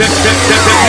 that, that, that,